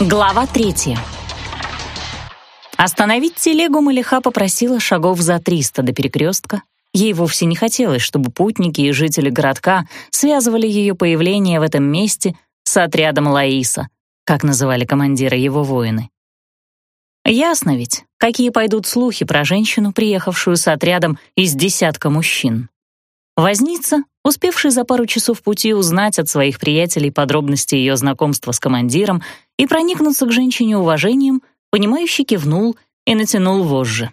Глава третья. Остановить телегу Малиха попросила шагов за триста до перекрестка. Ей вовсе не хотелось, чтобы путники и жители городка связывали ее появление в этом месте с отрядом Лаиса, как называли командира его воины. Ясно ведь, какие пойдут слухи про женщину, приехавшую с отрядом из десятка мужчин. Возница, успевший за пару часов пути узнать от своих приятелей подробности ее знакомства с командиром и проникнуться к женщине уважением, понимающий кивнул и натянул вожжи.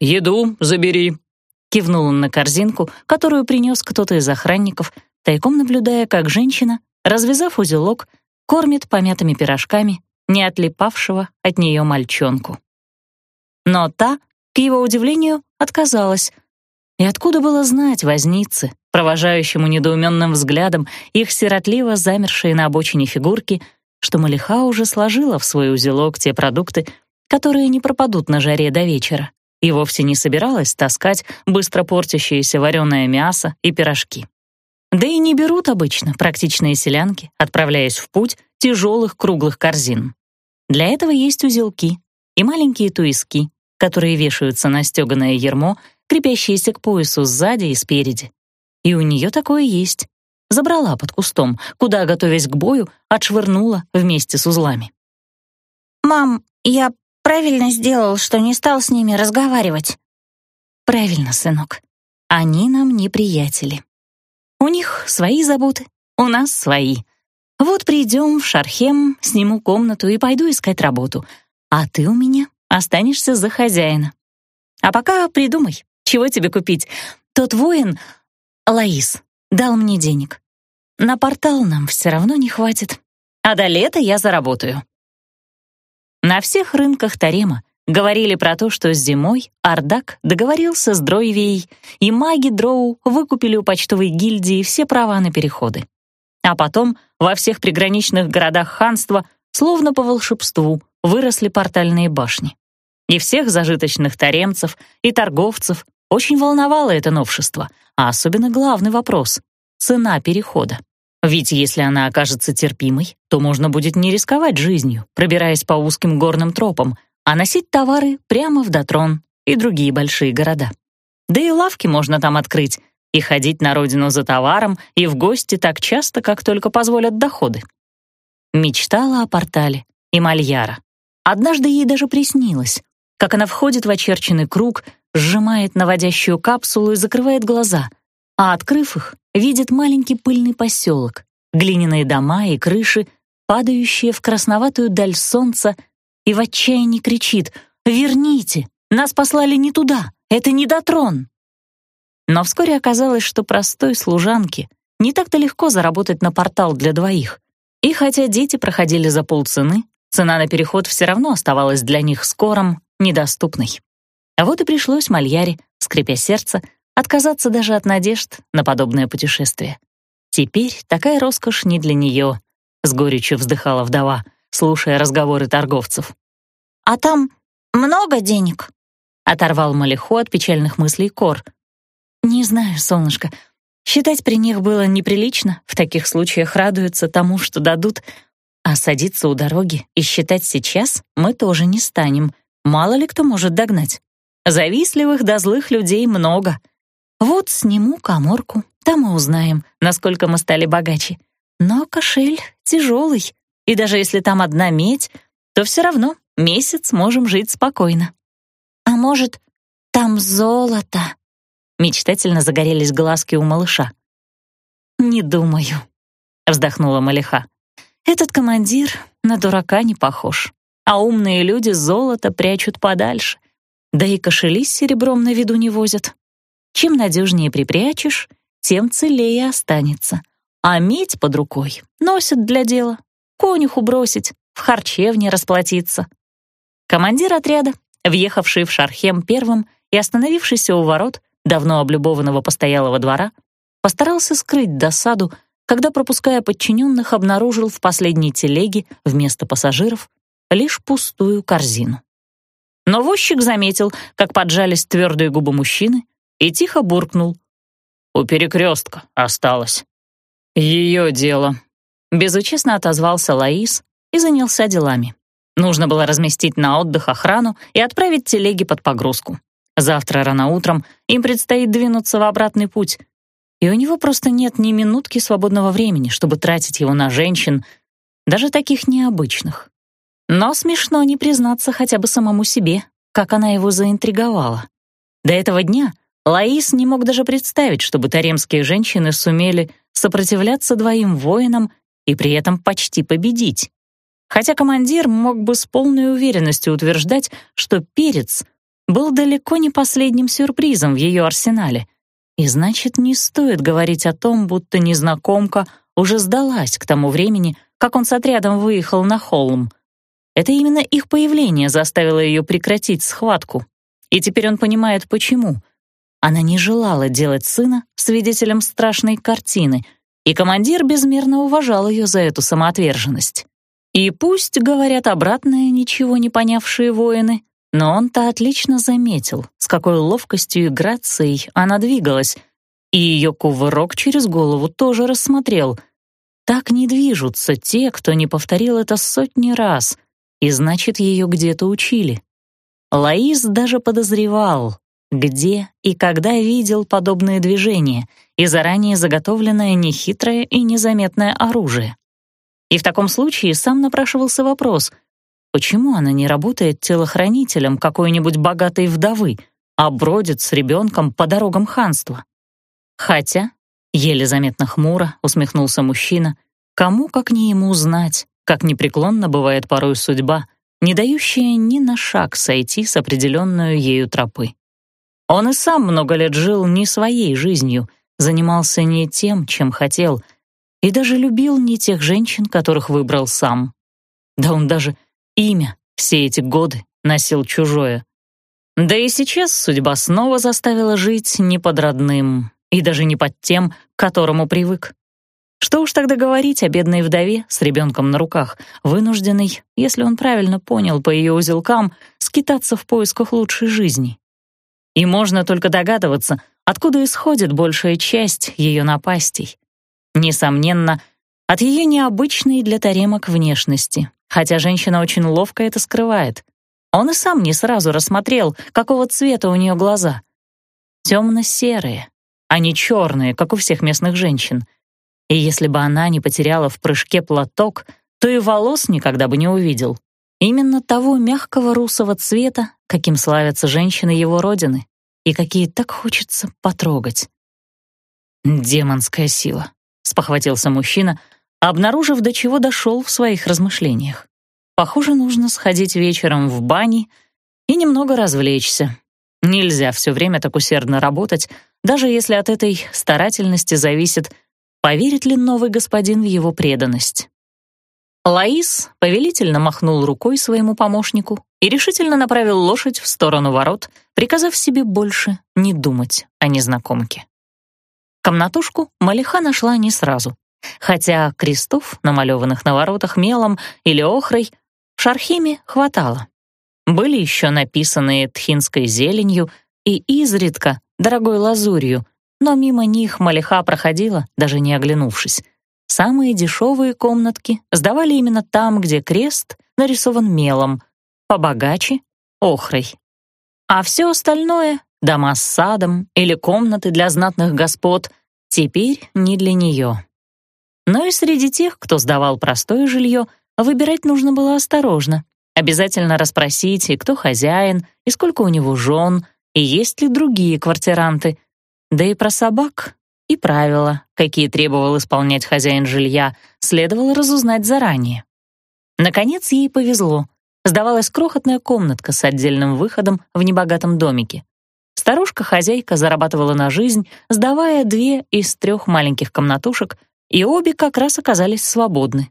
«Еду забери», — кивнул он на корзинку, которую принес кто-то из охранников, тайком наблюдая, как женщина, развязав узелок, кормит помятыми пирожками не отлипавшего от нее мальчонку. Но та, к его удивлению, отказалась, и откуда было знать возницы, провожающему недоуменным взглядом их сиротливо замершие на обочине фигурки, что Малиха уже сложила в свой узелок те продукты, которые не пропадут на жаре до вечера, и вовсе не собиралась таскать быстро портящееся вареное мясо и пирожки. Да и не берут обычно практичные селянки, отправляясь в путь тяжелых круглых корзин. Для этого есть узелки и маленькие туиски, которые вешаются на стеганое ермо крепящиеся к поясу сзади и спереди. И у нее такое есть. Забрала под кустом, куда, готовясь к бою, отшвырнула вместе с узлами. «Мам, я правильно сделал, что не стал с ними разговаривать?» «Правильно, сынок. Они нам не приятели. У них свои заботы, у нас свои. Вот придем в Шархем, сниму комнату и пойду искать работу, а ты у меня останешься за хозяина. А пока придумай, чего тебе купить? Тот воин, Лаис, дал мне денег. На портал нам все равно не хватит. А до лета я заработаю. На всех рынках Тарема говорили про то, что зимой Ардак договорился с Дройвией, и маги Дроу выкупили у почтовой гильдии все права на переходы. А потом во всех приграничных городах ханства, словно по волшебству, выросли портальные башни. И всех зажиточных таремцев и торговцев очень волновало это новшество, а особенно главный вопрос — цена перехода. Ведь если она окажется терпимой, то можно будет не рисковать жизнью, пробираясь по узким горным тропам, а носить товары прямо в Дотрон и другие большие города. Да и лавки можно там открыть, и ходить на родину за товаром и в гости так часто, как только позволят доходы. Мечтала о портале и Мальяра. Однажды ей даже приснилось, как она входит в очерченный круг, сжимает наводящую капсулу и закрывает глаза, а, открыв их, видит маленький пыльный поселок, глиняные дома и крыши, падающие в красноватую даль солнца, и в отчаянии кричит «Верните! Нас послали не туда! Это не Дотрон!» Но вскоре оказалось, что простой служанке не так-то легко заработать на портал для двоих. И хотя дети проходили за полцены, цена на переход все равно оставалась для них скором недоступной. А вот и пришлось Мальяре, скрипя сердце, отказаться даже от надежд на подобное путешествие. Теперь такая роскошь не для нее, с горечью вздыхала вдова, слушая разговоры торговцев. «А там много денег?» — оторвал Малиху от печальных мыслей Кор. «Не знаю, солнышко. Считать при них было неприлично, в таких случаях радуются тому, что дадут, а садиться у дороги и считать сейчас мы тоже не станем. Мало ли кто может догнать. Завистливых до злых людей много. Вот сниму коморку, там и узнаем, насколько мы стали богаче. Но кошель тяжелый, и даже если там одна медь, то все равно месяц можем жить спокойно. А может, там золото? Мечтательно загорелись глазки у малыша. «Не думаю», — вздохнула Малиха. «Этот командир на дурака не похож, а умные люди золото прячут подальше, да и кошели с серебром на виду не возят. Чем надежнее припрячешь, тем целее останется. А медь под рукой носят для дела. Конюху бросить, в харчевне расплатиться. Командир отряда, въехавший в Шархем первым и остановившийся у ворот давно облюбованного постоялого двора, постарался скрыть досаду, когда, пропуская подчиненных, обнаружил в последней телеге вместо пассажиров лишь пустую корзину. Но возчик заметил, как поджались твердые губы мужчины, и тихо буркнул. «У перекрестка осталось». «Ее дело», — безучастно отозвался Лаис, и занялся делами. Нужно было разместить на отдых охрану и отправить телеги под погрузку. Завтра рано утром им предстоит двинуться в обратный путь, и у него просто нет ни минутки свободного времени, чтобы тратить его на женщин, даже таких необычных. Но смешно не признаться хотя бы самому себе, как она его заинтриговала. До этого дня Лаис не мог даже представить, чтобы таремские женщины сумели сопротивляться двоим воинам и при этом почти победить. Хотя командир мог бы с полной уверенностью утверждать, что перец был далеко не последним сюрпризом в ее арсенале. И значит, не стоит говорить о том, будто незнакомка уже сдалась к тому времени, как он с отрядом выехал на холм. Это именно их появление заставило ее прекратить схватку. И теперь он понимает, почему. Она не желала делать сына свидетелем страшной картины, и командир безмерно уважал ее за эту самоотверженность. И пусть говорят обратное ничего не понявшие воины, но он-то отлично заметил, с какой ловкостью и грацией она двигалась, и ее кувырок через голову тоже рассмотрел. Так не движутся те, кто не повторил это сотни раз, и значит, ее где-то учили. Лаис даже подозревал, где и когда видел подобные движения и заранее заготовленное нехитрое и незаметное оружие. И в таком случае сам напрашивался вопрос, почему она не работает телохранителем какой-нибудь богатой вдовы, а бродит с ребенком по дорогам ханства. Хотя, еле заметно хмуро усмехнулся мужчина, кому как не ему знать, как непреклонно бывает порой судьба, не дающая ни на шаг сойти с определенную ею тропы. Он и сам много лет жил не своей жизнью, занимался не тем, чем хотел — и даже любил не тех женщин, которых выбрал сам. Да он даже имя все эти годы носил чужое. Да и сейчас судьба снова заставила жить не под родным и даже не под тем, к которому привык. Что уж тогда говорить о бедной вдове с ребенком на руках, вынужденной, если он правильно понял по ее узелкам, скитаться в поисках лучшей жизни. И можно только догадываться, откуда исходит большая часть ее напастей. Несомненно, от ее необычной для таремок внешности, хотя женщина очень ловко это скрывает. Он и сам не сразу рассмотрел, какого цвета у нее глаза. Темно-серые, а не черные, как у всех местных женщин. И если бы она не потеряла в прыжке платок, то и волос никогда бы не увидел. Именно того мягкого русого цвета, каким славятся женщины его родины, и какие так хочется потрогать. Демонская сила спохватился мужчина, обнаружив, до чего дошел в своих размышлениях. Похоже, нужно сходить вечером в бане и немного развлечься. Нельзя все время так усердно работать, даже если от этой старательности зависит, поверит ли новый господин в его преданность. Лаис повелительно махнул рукой своему помощнику и решительно направил лошадь в сторону ворот, приказав себе больше не думать о незнакомке. Комнатушку Малиха нашла не сразу, хотя крестов, намалеванных на воротах мелом или охрой, в Шархиме хватало. Были еще написанные тхинской зеленью и изредка дорогой лазурью, но мимо них Малиха проходила, даже не оглянувшись. Самые дешевые комнатки сдавали именно там, где крест нарисован мелом, побогаче — охрой. А все остальное дома с садом или комнаты для знатных господ, теперь не для нее. Но и среди тех, кто сдавал простое жилье, выбирать нужно было осторожно. Обязательно расспросить, и кто хозяин, и сколько у него жен, и есть ли другие квартиранты. Да и про собак и правила, какие требовал исполнять хозяин жилья, следовало разузнать заранее. Наконец ей повезло. Сдавалась крохотная комнатка с отдельным выходом в небогатом домике. Старушка-хозяйка зарабатывала на жизнь, сдавая две из трех маленьких комнатушек, и обе как раз оказались свободны.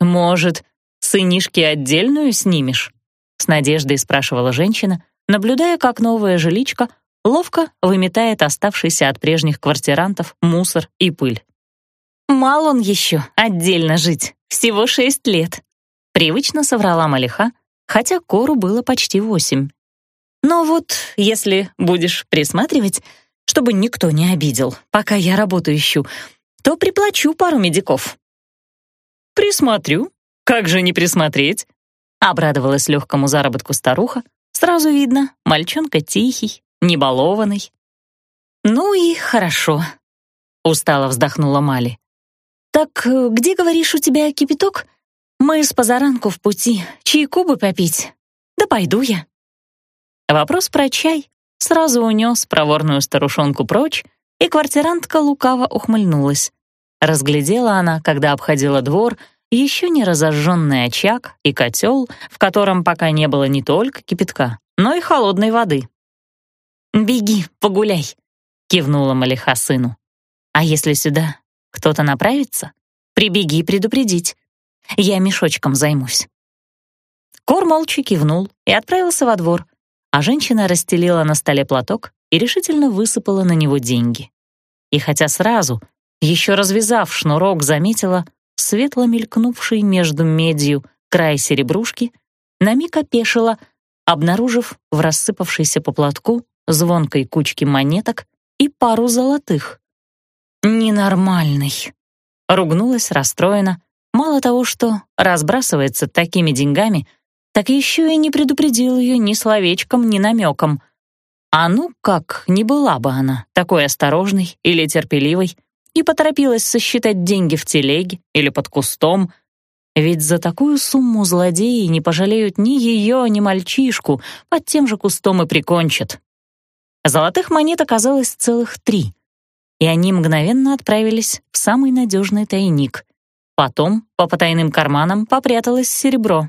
«Может, сынишки отдельную снимешь?» — с надеждой спрашивала женщина, наблюдая, как новая жиличка ловко выметает оставшийся от прежних квартирантов мусор и пыль. «Мал он еще отдельно жить, всего шесть лет», — привычно соврала Малиха, хотя Кору было почти восемь. Но вот если будешь присматривать, чтобы никто не обидел, пока я работу ищу, то приплачу пару медиков». «Присмотрю», как же не присмотреть?» Обрадовалась легкому заработку старуха. Сразу видно, мальчонка тихий, небалованный. «Ну и хорошо», — устало вздохнула Мали. «Так э, где, говоришь, у тебя кипяток? Мы с позаранку в пути, чайку бы попить. Да пойду я». Вопрос про чай сразу унес проворную старушонку прочь, и квартирантка лукаво ухмыльнулась. Разглядела она, когда обходила двор, еще не разожженный очаг и котел, в котором пока не было не только кипятка, но и холодной воды. «Беги, погуляй», — кивнула Малиха сыну. «А если сюда кто-то направится, прибеги предупредить. Я мешочком займусь». Кор молча кивнул и отправился во двор, а женщина расстелила на столе платок и решительно высыпала на него деньги. И хотя сразу, еще развязав шнурок, заметила светло мелькнувший между медью край серебрушки, на миг опешила, обнаружив в рассыпавшейся по платку звонкой кучке монеток и пару золотых. «Ненормальный!» — ругнулась расстроена. Мало того, что разбрасывается такими деньгами — так еще и не предупредил ее ни словечком, ни намеком. А ну как, не была бы она такой осторожной или терпеливой и поторопилась сосчитать деньги в телеге или под кустом, ведь за такую сумму злодеи не пожалеют ни ее, ни мальчишку, под тем же кустом и прикончат. Золотых монет оказалось целых три, и они мгновенно отправились в самый надежный тайник. Потом по потайным карманам попряталось серебро,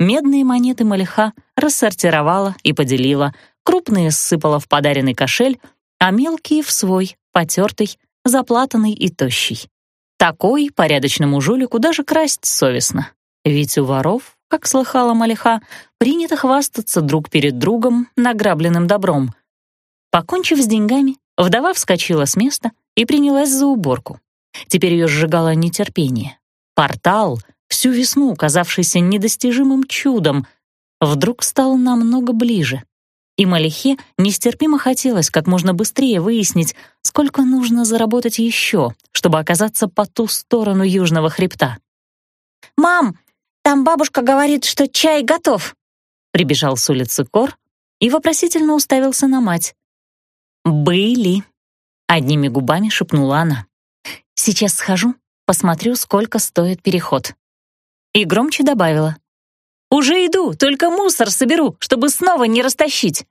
Медные монеты Малиха рассортировала и поделила, крупные ссыпала в подаренный кошель, а мелкие — в свой, потертый, заплатанный и тощий. Такой порядочному жулику даже красть совестно. Ведь у воров, как слыхала Малиха, принято хвастаться друг перед другом награбленным добром. Покончив с деньгами, вдова вскочила с места и принялась за уборку. Теперь ее сжигало нетерпение. Портал — всю весну казавшийся недостижимым чудом, вдруг стал намного ближе. И Малихе нестерпимо хотелось как можно быстрее выяснить, сколько нужно заработать еще, чтобы оказаться по ту сторону южного хребта. «Мам, там бабушка говорит, что чай готов!» Прибежал с улицы Кор и вопросительно уставился на мать. «Были!» — одними губами шепнула она. «Сейчас схожу, посмотрю, сколько стоит переход» и громче добавила. «Уже иду, только мусор соберу, чтобы снова не растащить».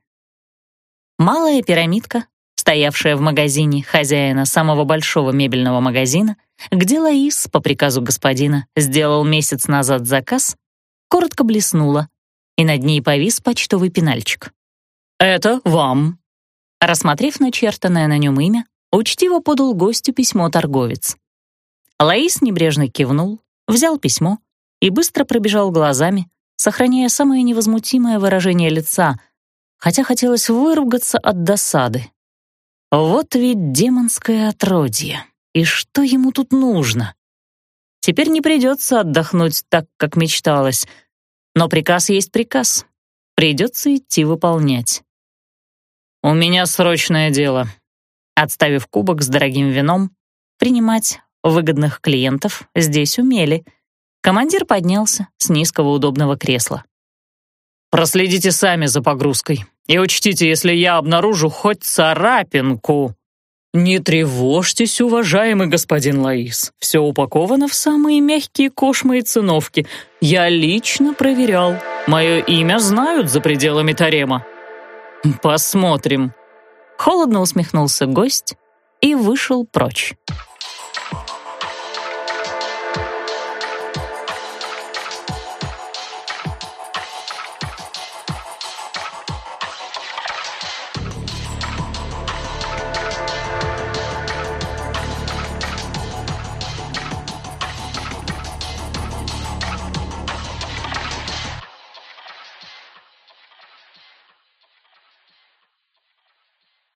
Малая пирамидка, стоявшая в магазине хозяина самого большого мебельного магазина, где Лаис, по приказу господина, сделал месяц назад заказ, коротко блеснула, и над ней повис почтовый пенальчик. «Это вам». Рассмотрев начертанное на нем имя, учтиво подал гостю письмо торговец. Лаис небрежно кивнул, взял письмо и быстро пробежал глазами, сохраняя самое невозмутимое выражение лица, хотя хотелось выругаться от досады. Вот ведь демонское отродье. И что ему тут нужно? Теперь не придется отдохнуть так, как мечталось. Но приказ есть приказ. Придется идти выполнять. «У меня срочное дело». Отставив кубок с дорогим вином, принимать выгодных клиентов здесь умели — Командир поднялся с низкого удобного кресла. «Проследите сами за погрузкой и учтите, если я обнаружу хоть царапинку». «Не тревожьтесь, уважаемый господин Лаис. Все упаковано в самые мягкие кошмы и циновки. Я лично проверял. Мое имя знают за пределами Тарема». «Посмотрим». Холодно усмехнулся гость и вышел прочь.